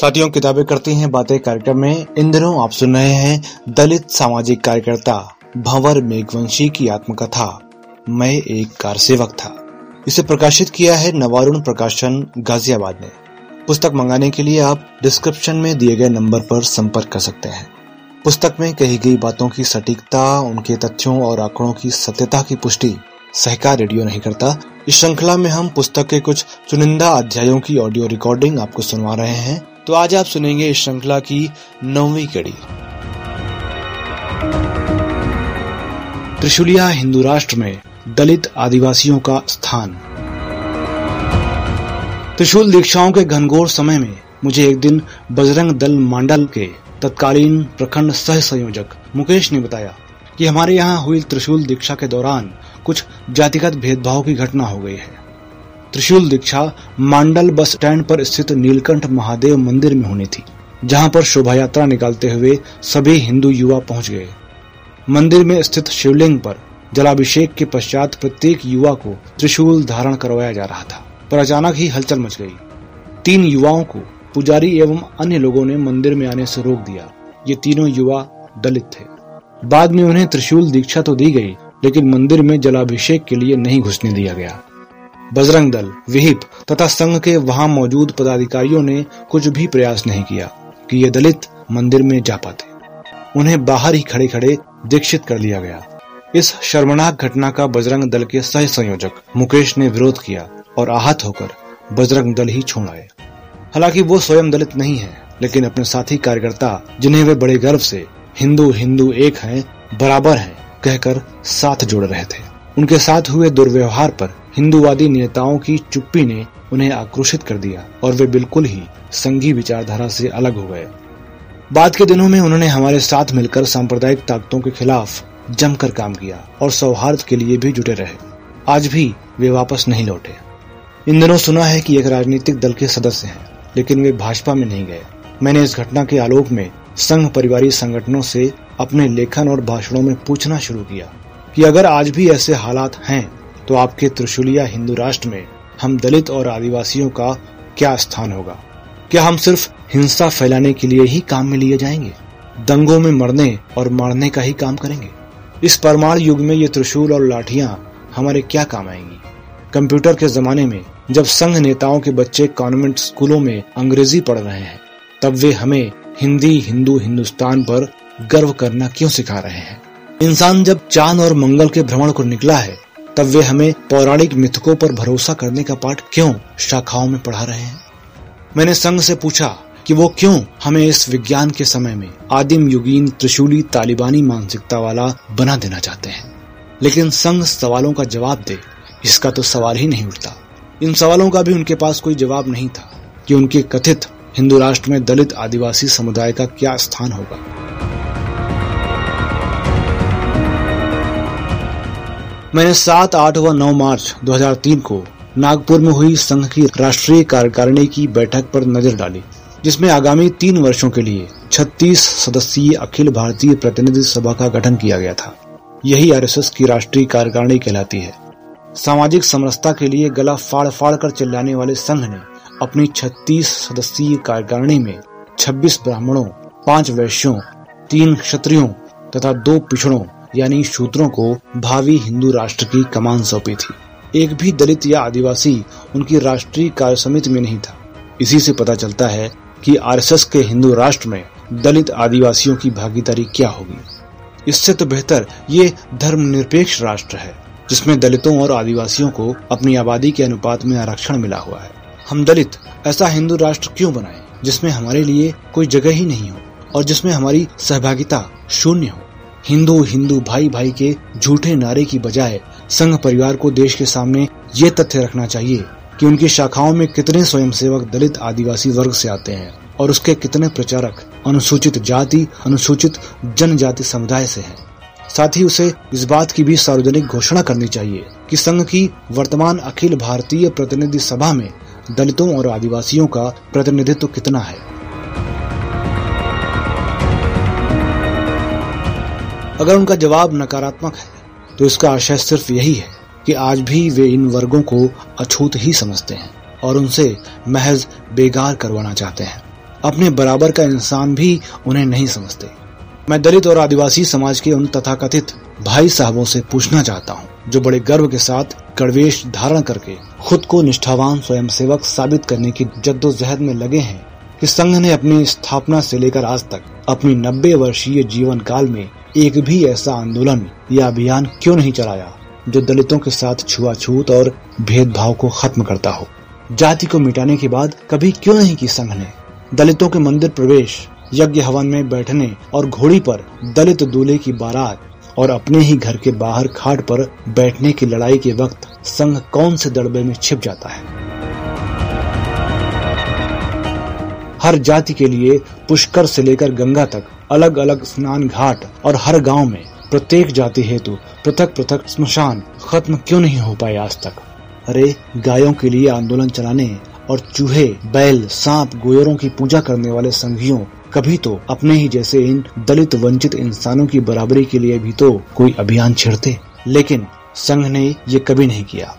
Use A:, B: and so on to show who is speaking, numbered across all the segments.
A: साथियों, किताबें करती हैं, बातें कार्यक्रम में। इन दिनों आप सुन रहे हैं दलित सामाजिक कार्यकर्ता भंवर मेघवंशी की आत्मकथा, मैं एक कार सेवक था। इसे प्रकाशित किया है नवारुण प्रकाशन गाजियाबाद ने। पुस्तक मंगाने के लिए आप डिस्क्रिप्शन में दिए गए नंबर पर संपर्क कर सकते हैं। पुस्तक में कही गई बातों की सटीकता, उनके तथ्यों और आंकड़ों की सत्यता की पुष्टि सहकार रेडियो नहीं करता। इस श्रृंखला में हम पुस्तक के कुछ चुनिंदा अध्यायों की ऑडियो रिकॉर्डिंग आपको सुनवा रहे हैं। तो आज आप सुनेंगे इस श्रृंखला की नौवीं कड़ी। त्रिशुलिया हिंदू राष्ट्र में दलित आदिवासियों का स्थान। त्रिशूल दीक्षाओं के घनघोर समय में मुझे एक दिन बजरंग दल मांडल के तत्कालीन प्रखंड सह संयोजक मुकेश ने बताया कि हमारे यहाँ हुई त्रिशूल दीक्षा के दौरान कुछ जातिगत भेदभाव की घटना हो गई है। त्रिशूल दीक्षा मांडल बस स्टैंड पर स्थित नीलकंठ महादेव मंदिर में होनी थी, जहाँ पर शोभा यात्रा निकालते हुए सभी हिंदू युवा पहुँच गए। मंदिर में स्थित शिवलिंग पर जलाभिषेक के पश्चात प्रत्येक युवा को त्रिशूल धारण करवाया जा रहा था, पर अचानक ही हलचल मच गई। तीन युवाओं को पुजारी एवं अन्य लोगों ने मंदिर में आने से रोक दिया। ये तीनों युवा दलित थे। बाद में उन्हें त्रिशूल दीक्षा तो दी गई, लेकिन मंदिर में जलाभिषेक के लिए नहीं घुसने दिया गया। बजरंग दल, विहिप तथा संघ के वहाँ मौजूद पदाधिकारियों ने कुछ भी प्रयास नहीं किया कि ये दलित मंदिर में जा पाते। उन्हें बाहर ही खड़े खड़े दीक्षित कर लिया गया। इस शर्मनाक घटना का बजरंग दल के सह संयोजक मुकेश ने विरोध किया और आहत होकर बजरंग दल ही छोड़ आए। हालाँकि वो स्वयं दलित नहीं है, लेकिन अपने साथी कार्यकर्ता, जिन्हें वे बड़े गर्व से हिंदू हिंदू एक हैं, बराबर हैं, कहकर साथ जोड़ रहे थे। उनके साथ हुए दुर्व्यवहार पर हिंदूवादी नेताओं की चुप्पी ने उन्हें आक्रोशित कर दिया और वे बिल्कुल ही संघी विचारधारा से अलग हो गए। बाद के दिनों में उन्होंने हमारे साथ मिलकर सांप्रदायिक ताकतों के खिलाफ जमकर काम किया और सौहार्द के लिए भी जुटे रहे। आज भी वे वापस नहीं लौटे। इन दिनों सुना है कि एक राजनीतिक दल के सदस्य हैं, लेकिन वे भाजपा में नहीं गए। मैंने इस घटना के आलोक में संघ परिवारी संगठनों से अपने लेखन और भाषणों में पूछना शुरू किया। कि अगर आज भी ऐसे हालात हैं तो आपके त्रिशुलिया हिंदू राष्ट्र में हम दलित और आदिवासियों का क्या स्थान होगा? क्या हम सिर्फ़ हिंसा फैलाने के लिए ही काम में लिए जाएँगे? दंगों में मरने और मारने का ही काम करेंगे? इस परमाणु युग में ये त्रिशूल और लाठियाँ हमारे क्या काम आएँगी? कंप्यूटर के जमाने में जब संघ नेताओं के बच्चे कॉन्वेंट स्कूलों में अंग्रेज़ी पढ़ रहे हैं, तब वे हमें हिंदी, हिंदू, हिंदुस्तान पर गर्व करना क्यों सिखा रहे हैं? इंसान जब चाँद और मंगल के भ्रमण को निकला है, तब वे हमें पौराणिक मिथकों पर भरोसा करने का पाठ क्यों शाखाओं में पढ़ा रहे हैं? मैंने संघ से पूछा कि वो क्यों हमें इस विज्ञान के समय में आदिम युगीन त्रिशूली तालिबानी मानसिकता वाला बना देना चाहते हैं। लेकिन संघ सवालों का जवाब दे, इसका तो सवाल ही नहीं उठता। इन सवालों का भी उनके पास कोई जवाब नहीं था कि उनके कथित हिंदू राष्ट्र में दलित आदिवासी समुदाय का क्या स्थान होगा। मैंने सात, आठ व नौ मार्च 2003 को नागपुर में हुई संघ की राष्ट्रीय कार्यकारिणी की बैठक पर नज़र डाली, जिसमें आगामी तीन वर्षों के लिए 36 सदस्यीय अखिल भारतीय प्रतिनिधि सभा का गठन किया गया था। यही आरएसएस की राष्ट्रीय कार्यकारिणी कहलाती है। सामाजिक समरसता के लिए गला फाड़ फाड़ कर चिल्लाने वाले संघ ने अपनी 36 सदस्यीय कार्यकारिणी में 26 ब्राह्मणों, पाँच वैश्यों, तीन क्षत्रियों तथा दो पिछड़ों यानी शूद्रों को भावी हिंदू राष्ट्र की कमान सौंपी थी। एक भी दलित या आदिवासी उनकी राष्ट्रीय कार्य समिति में नहीं था। इसी से पता चलता है कि आरएसएस के हिंदू राष्ट्र में दलित आदिवासियों की भागीदारी क्या होगी। इससे तो बेहतर ये धर्मनिरपेक्ष राष्ट्र है, जिसमें दलितों और आदिवासियों को अपनी आबादी के अनुपात में आरक्षण मिला हुआ है। हम दलित ऐसा हिंदू राष्ट्र क्यों बनाए, जिसमें हमारे लिए कोई जगह ही नहीं हो और जिसमें हमारी सहभागिता शून्य हो? हिंदू हिंदू भाई भाई के झूठे नारे की बजाय संघ परिवार को देश के सामने ये तथ्य रखना चाहिए कि उनकी शाखाओं में कितने स्वयंसेवक दलित आदिवासी वर्ग से आते हैं और उसके कितने प्रचारक अनुसूचित जाति, अनुसूचित जनजाति समुदाय से हैं। साथ ही उसे इस बात की भी सार्वजनिक घोषणा करनी चाहिए कि संघ की वर्तमान अखिल भारतीय प्रतिनिधि सभा में दलितों और आदिवासियों का प्रतिनिधित्व कितना है अगर उनका जवाब नकारात्मक है तो इसका आशय सिर्फ़ यही है कि आज भी वे इन वर्गों को अछूत ही समझते हैं और उनसे महज बेगार करवाना चाहते हैं। अपने बराबर का इंसान भी उन्हें नहीं समझते। मैं दलित और आदिवासी समाज के उन तथाकथित भाई साहबों से पूछना चाहता हूँ, जो बड़े गर्व के साथ कड़वेश धारण करके खुद को निष्ठावान स्वयंसेवक साबित करने की जद्दोजहद में लगे हैं कि संघ ने अपनी स्थापना से लेकर आज तक अपनी नब्बे वर्षीय जीवन काल में एक भी ऐसा आंदोलन या अभियान क्यों नहीं चलाया जो दलितों के साथ छुआछूत और भेदभाव को खत्म करता हो? जाति को मिटाने के बाद कभी क्यों नहीं की संघ ने दलितों के मंदिर प्रवेश, यज्ञ हवन में बैठने और घोड़ी पर दलित दूल्हे की बारात और अपने ही घर के बाहर खाट पर बैठने की लड़ाई के वक्त संघ कौन से दड़बे में छिप जाता है? हर जाति के लिए पुष्कर से लेकर गंगा तक अलग अलग स्नान घाट और हर गाँव में प्रत्येक जाति हेतु पृथक पृथक स्मशान खत्म क्यों नहीं हो पाए आज तक? अरे, गायों के लिए आंदोलन चलाने और चूहे, बैल, सांप, गोयरों की पूजा करने वाले संघियों, कभी तो अपने ही जैसे इन दलित वंचित इंसानों की बराबरी के लिए भी तो कोई अभियान छेड़ते। लेकिन संघ ने ये कभी नहीं किया।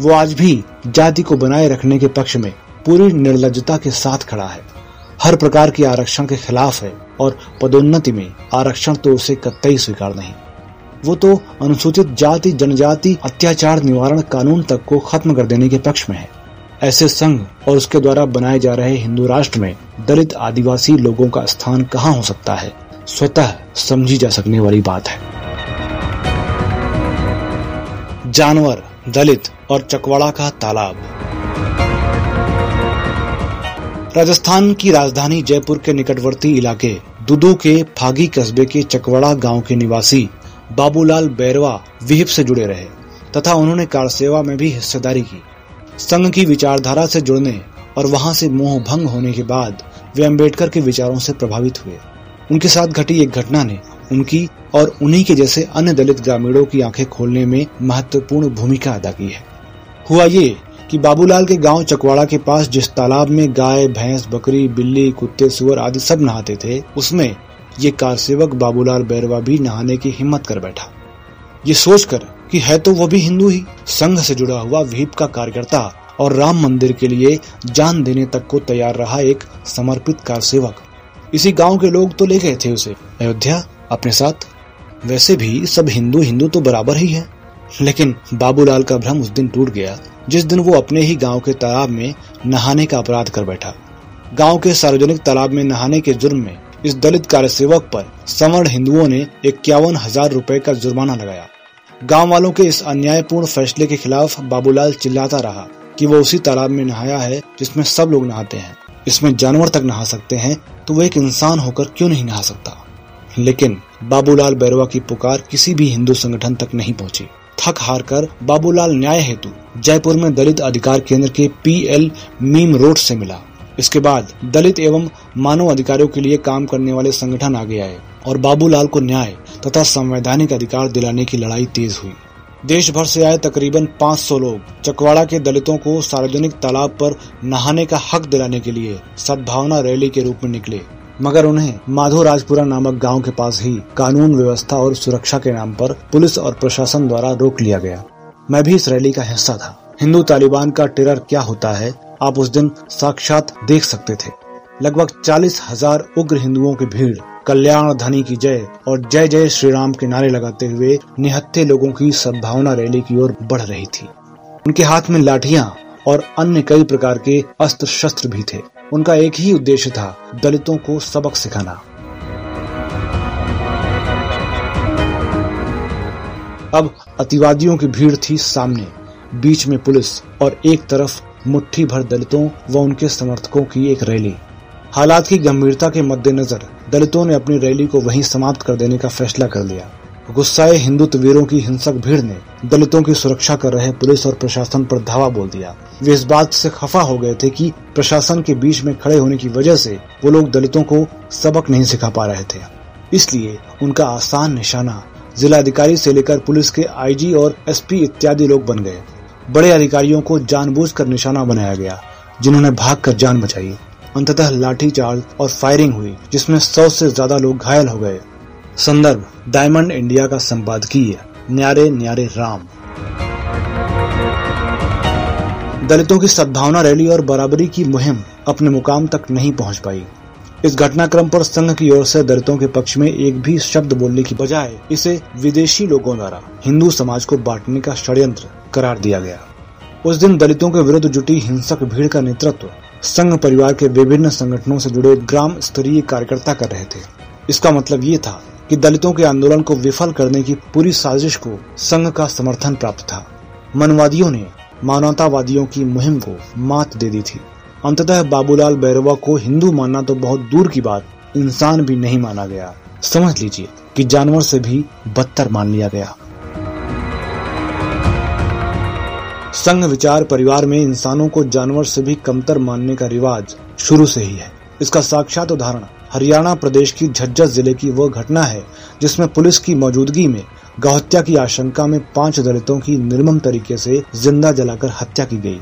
A: वो आज भी जाति को बनाए रखने के पक्ष में पूरी निर्लजता के साथ खड़ा है। हर प्रकार के आरक्षण के खिलाफ है। और पदोन्नति में आरक्षण तो उसे कतई स्वीकार नहीं। वो तो अनुसूचित जाति, जनजाति, अत्याचार निवारण कानून तक को खत्म कर देने के पक्ष में है। ऐसे संघ और उसके द्वारा बनाए जा रहे हिंदू राष्ट्र में दलित आदिवासी लोगों का स्थान कहाँ हो सकता है? स्वतः समझी जा सकने वाली बात है। जानवर, दलित और चकवाड़ा का तालाब। राजस्थान की राजधानी जयपुर के निकटवर्ती इलाके, दुदू के फागी कस्बे के चकवाड़ा गाँव के निवासी बाबूलाल बैरवा विहिप से जुड़े रहे, तथा उन्होंने कार सेवा में भी हिस्सेदारी की। संघ की विचारधारा से जुड़ने और वहाँ से मोह भंग होने के बाद वे अंबेडकर के विचारों से प्रभावित हुए। उनके साथ घटी एक घटना ने उनकी और उन्हीं के जैसे अन्य दलित ग्रामीणों की आँखें खोलने में महत्वपूर्ण भूमिका अदा की है। हुआ ये कि बाबूलाल के गाँव चकवाड़ा के पास जिस तालाब में गाय, भैंस, बकरी, बिल्ली, कुत्ते, सुअर आदि सब नहाते थे, उसमें ये कार सेवक बाबूलाल बैरवा भी नहाने की हिम्मत कर बैठा। ये सोचकर कि है तो वो भी हिंदू ही, संघ से जुड़ा हुआ विहिप का कार्यकर्ता और राम मंदिर के लिए जान देने तक को तैयार रहा एक समर्पित कार सेवक। इसी गाँव के लोग तो ले गए थे उसे। अयोध्या, अपने साथ, वैसे भी सब हिंदू हिंदू तो बराबर ही है। लेकिन बाबूलाल का भ्रम उस दिन टूट गया। जिस दिन वो अपने ही गाँव के तालाब में नहाने का अपराध कर बैठा। गाँव के सार्वजनिक तालाब में नहाने के जुर्म में इस दलित कार्य सेवक पर सवर्ण हिंदुओं ने इक्यावन हज़ार रूपए का जुर्माना लगाया। गाँव वालों के इस अन्यायपूर्ण फैसले के खिलाफ बाबूलाल चिल्लाता रहा कि वो उसी तालाब में नहाया है जिसमें सब लोग नहाते हैं। इसमें जानवर तक नहा सकते हैं तो वो एक इंसान होकर क्यों नहीं नहा सकता? लेकिन बाबूलाल बैरवा की पुकार किसी भी हिंदू संगठन तक नहीं पहुँची। थक हार कर बाबूलाल न्याय हेतु जयपुर में दलित अधिकार केंद्र के पी एल मीम रोड से मिला। इसके बाद दलित एवं मानव अधिकारियों के लिए काम करने वाले संगठन आगे आए और बाबूलाल को न्याय तथा संवैधानिक अधिकार दिलाने की लड़ाई तेज हुई। देश भर से आए तकरीबन 500 लोग चकवाड़ा के दलितों को सार्वजनिक तालाब पर नहाने का हक दिलाने के लिए सद्भावना रैली के रूप में निकले। मगर उन्हें माधो राजपुरा नामक गाँव के पास ही कानून व्यवस्था और सुरक्षा के नाम पर पुलिस और प्रशासन द्वारा रोक लिया गया। मैं भी इस रैली का हिस्सा था। हिंदू तालिबान का टेरर क्या होता है, आप उस दिन साक्षात देख सकते थे। लगभग चालीस हज़ार उग्र हिंदुओं की भीड़, कल्याण धनी की जय और जय जय श्री राम के नारे लगाते हुए निहत्थे लोगों की सद्भावना रैली की ओर बढ़ रही थी। उनके हाथ में लाठियाँ और अन्य कई प्रकार के अस्त्र शस्त्र भी थे। उनका एक ही उद्देश्य था दलितों को सबक सिखाना। अब अतिवादियों की भीड़ थी सामने। बीच में पुलिस और एक तरफ़ मुट्ठी भर दलितों व उनके समर्थकों की एक रैली। हालात की गंभीरता के मद्देनजर दलितों ने अपनी रैली को वहीं समाप्त कर देने का फैसला कर लिया। गुस्साए हिंदुत्व वीरों की हिंसक भीड़ ने दलितों की सुरक्षा कर रहे पुलिस और प्रशासन पर धावा बोल दिया। वे इस बात से खफा हो गए थे कि प्रशासन के बीच में खड़े होने की वजह से वो लोग दलितों को सबक नहीं सिखा पा रहे थे। इसलिए उनका आसान निशाना जिलाधिकारी से लेकर पुलिस के आईजी और एसपी इत्यादि लोग बन गए। बड़े अधिकारियों को जानबूझकर निशाना बनाया गया, जिन्होंने भागकर जान बचाई। अंततः लाठीचार्ज और फायरिंग हुई, जिसमें सौ से ज़्यादा लोग घायल हो गए। संदर्भ, डायमंड इंडिया का संपादकीय, न्यारे न्यारे राम। दलितों की सद्भावना रैली और बराबरी की मुहिम अपने मुकाम तक नहीं पहुँच पाई। इस घटनाक्रम पर संघ की ओर से दलितों के पक्ष में एक भी शब्द बोलने की बजाय इसे विदेशी लोगों द्वारा, हिंदू समाज को बांटने का षड्यंत्र करार दिया गया। उस दिन दलितों के विरुद्ध जुटी हिंसक भीड़ का नेतृत्व संघ परिवार के विभिन्न संगठनों से जुड़े ग्राम स्तरीय कार्यकर्ता कर रहे थे। इसका मतलब ये था कि दलितों के आंदोलन को विफल करने की पूरी साजिश को संघ का समर्थन प्राप्त था। मनवादियों ने मानवतावादियों की मुहिम को मात दे दी थी। अंततः बाबूलाल बैरवा को हिंदू मानना तो बहुत दूर की बात, इंसान भी नहीं माना गया। समझ लीजिए कि जानवर से भी बदतर मान लिया गया। संघ विचार परिवार में इंसानों को जानवर से भी कमतर मानने का रिवाज शुरू से ही है। इसका साक्षात उदाहरण हरियाणा प्रदेश की झज्जर ज़िले की वह घटना है, जिसमें पुलिस की मौजूदगी में गौहत्या की आशंका में पाँच दलितों की निर्मम तरीके से ज़िंदा जलाकर हत्या की गई,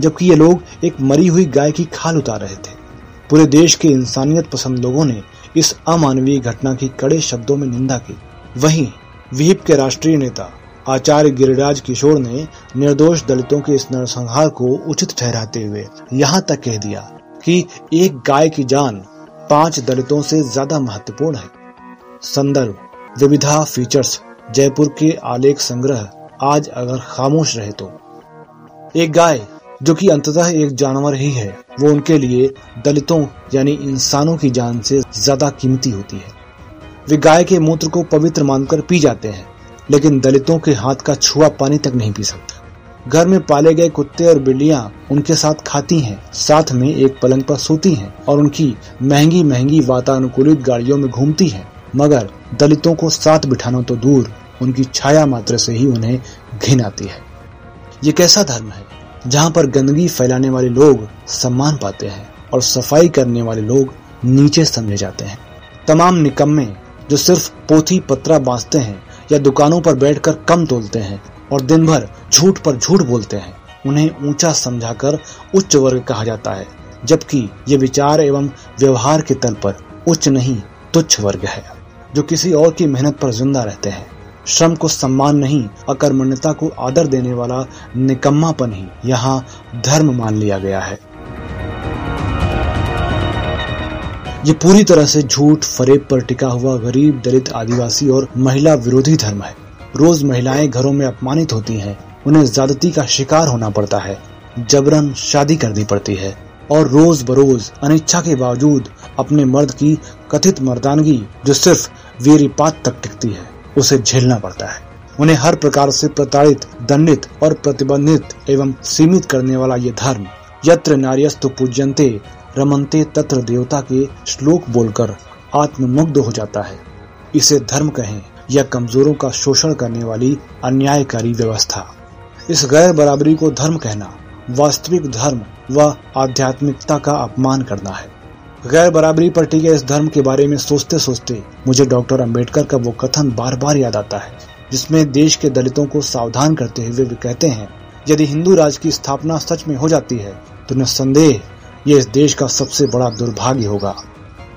A: जबकि ये लोग एक मरी हुई गाय की खाल उतार रहे थे। पूरे देश के इंसानियत पसंद लोगों ने इस अमानवीय घटना की कड़े शब्दों में निंदा की। वहीं विहिप के राष्ट्रीय नेता आचार्य गिरिराज किशोर ने निर्दोष दलितों के इस नरसंहार को उचित ठहराते हुए यहाँ तक कह दिया कि एक गाय की जान पाँच दलितों से ज़्यादा महत्वपूर्ण है। संदर्भ, विविधा फीचर्स जयपुर के आलेख संग्रह, आज अगर खामोश रहे तो। एक गाय, जो कि अंततः एक जानवर ही है, वो उनके लिए दलितों, यानी इंसानों की जान से ज़्यादा कीमती होती है। वे गाय के मूत्र को पवित्र मानकर पी जाते हैं, लेकिन दलितों के हाथ का छुआ पानी तक नहीं पी सकते। घर में पाले गए कुत्ते और बिल्लियाँ उनके साथ खाती हैं, साथ में एक पलंग पर सोती हैं और उनकी महँगी महँगी वातानुकूलित गाड़ियों में घूमती हैं। मगर दलितों को साथ बिठाना तो दूर उनकी छाया मात्र से ही उन्हें घिन आती है ये कैसा धर्म है जहाँ पर गंदगी फैलाने वाले लोग सम्मान पाते हैं और सफ़ाई करने वाले लोग नीचे समझे जाते हैं तमाम निकम्मे जो सिर्फ़ पोथी पत्रा बांधते हैं या दुकानों पर बैठकर कम तोलते हैं और दिन भर झूठ पर झूठ बोलते हैं। उन्हें ऊँचा समझाकर उच्च वर्ग कहा जाता है, जबकि ये विचार एवं व्यवहार के तल पर उच्च नहीं, तुच्छ वर्ग है, जो किसी और की मेहनत पर ज़िंदा रहते हैं। श्रम को सम्मान नहीं, अकर्मण्यता को आदर देने वाला निकम्मापन ही यहाँ धर्म मान लिया गया है। ये पूरी तरह से झूठ, फरेब पर टिका हुआ गरीब, दलित, आदिवासी और महिला विरोधी धर्म है। रोज महिलाएँ घरों में अपमानित होती हैं, उन्हें ज्यादती का शिकार होना पड़ता है जबरन शादी करनी पड़ती है और रोज बरोज अनिच्छा के बावजूद अपने मर्द की कथित मर्दानगी जो सिर्फ़ वीरपात तक टिकती है उसे झेलना पड़ता है। उन्हें हर प्रकार से प्रताड़ित दंडित और प्रतिबंधित एवं सीमित करने वाला ये धर्म यत्र नार्यस्तु पूज्यंते रमनते तत्र देवता के श्लोक बोलकर आत्ममुग्ध हो जाता है। इसे धर्म कहें या कमजोरों का शोषण करने वाली अन्यायकारी व्यवस्था। इस गैर बराबरी को धर्म कहना, वास्तविक धर्म व आध्यात्मिकता का अपमान करना है। गैर बराबरी पर टिके इस धर्म के बारे में सोचते सोचते मुझे डॉक्टर अंबेडकर का वो कथन बार बार याद आता है, जिसमें देश के दलितों को सावधान करते हुए वे कहते हैं, यदि हिंदू राज की स्थापना सच में हो जाती है तो निस्संदेह ये इस देश का सबसे बड़ा दुर्भाग्य होगा।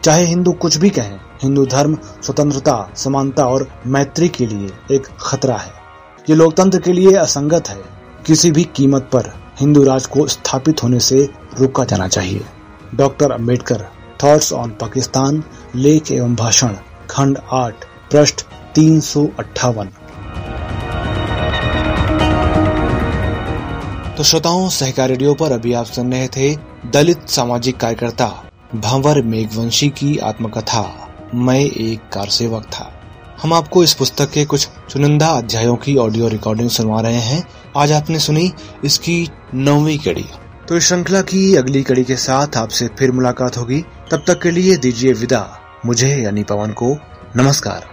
A: चाहे हिंदू कुछ भी कहें हिंदू धर्म स्वतंत्रता, समानता और मैत्री के लिए एक खतरा है। ये लोकतंत्र के लिए असंगत है। किसी भी कीमत पर हिंदू राज को स्थापित होने से रोका जाना चाहिए। Doctor Ambedkar thoughts on Pakistan लेख एवं भाषण, खंड आठ, पृष्ठ तीन सौ अट्ठावन। तो श्रोताओं, सहकार रेडियो पर अभी आप सुन रहे थे दलित सामाजिक कार्यकर्ता भंवर मेघवंशी की आत्मकथा। मैं एक कार सेवक था। हम आपको इस पुस्तक के कुछ चुनिंदा अध्यायों की ऑडियो रिकॉर्डिंग सुनवा रहे हैं। आज आपने सुनी इसकी नौवीं कड़ी। तो इस श्रृंखला की अगली कड़ी के साथ आपसे फिर मुलाकात होगी। तब तक के लिए दीजिए विदा। मुझे यानी पवन को नमस्कार।